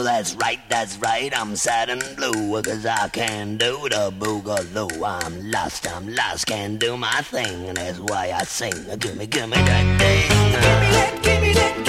Oh, that's right, that's right, I'm sad and blue, cause I can't do the boogaloo. I'm lost, I'm lost, can't do my thing, and that's why I sing. Gimme, gimme that thing. Gimme that, gimme that,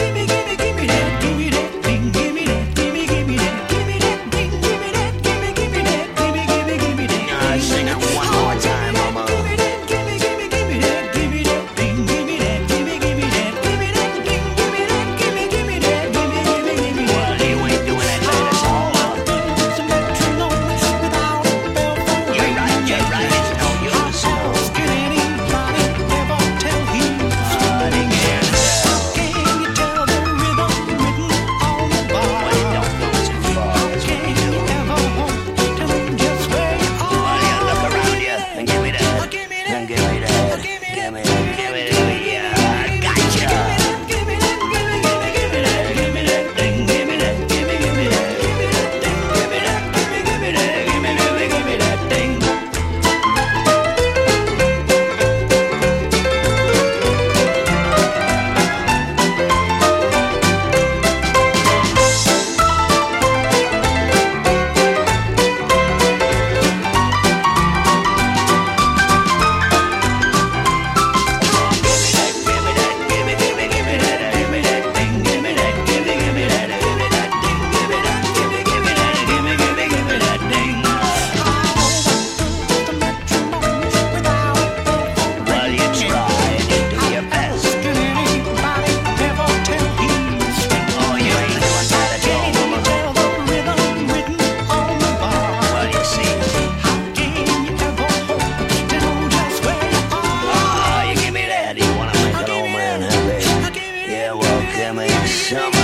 Come